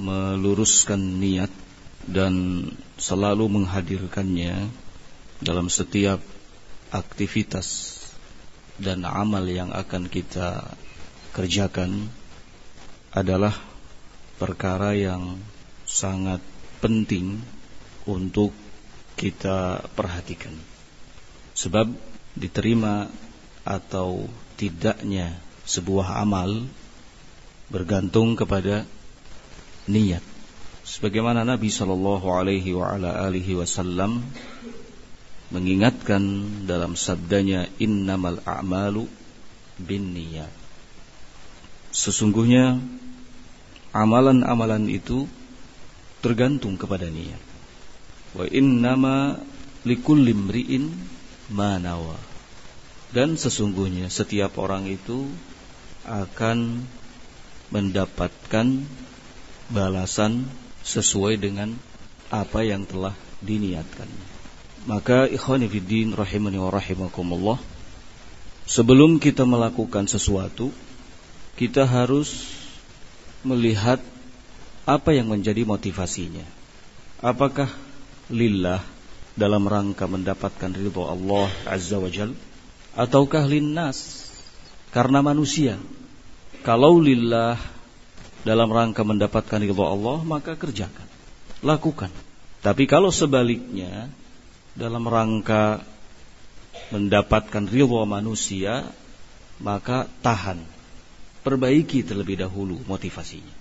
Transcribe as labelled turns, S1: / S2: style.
S1: meluruskan niat dan selalu menghadirkannya dalam setiap aktivitas dan amal yang akan kita kerjakan adalah perkara yang sangat penting untuk kita perhatikan. Sebab diterima atau tidaknya sebuah amal bergantung kepada niat. Sebagaimana Nabi Shallallahu Alaihi Wasallam mengingatkan dalam sabdanya innamal a'malu bin niyat. Sesungguhnya amalan-amalan itu tergantung kepada niat. Wa innama likulli imri'in manawa. Dan sesungguhnya setiap orang itu akan mendapatkan balasan sesuai dengan apa yang telah diniatkan. Maka ikhwani fiddin rahimani wa rahimakumullah Sebelum kita melakukan sesuatu Kita harus melihat apa yang menjadi motivasinya. Apakah lillah dalam rangka mendapatkan ridho Allah Azza wa Jal ataukah linnas? Karena manusia. Kalau lillah dalam rangka mendapatkan ridho Allah maka kerjakan. Lakukan. Tapi kalau sebaliknya dalam rangka mendapatkan ridho manusia maka tahan. Perbaiki terlebih dahulu motivasinya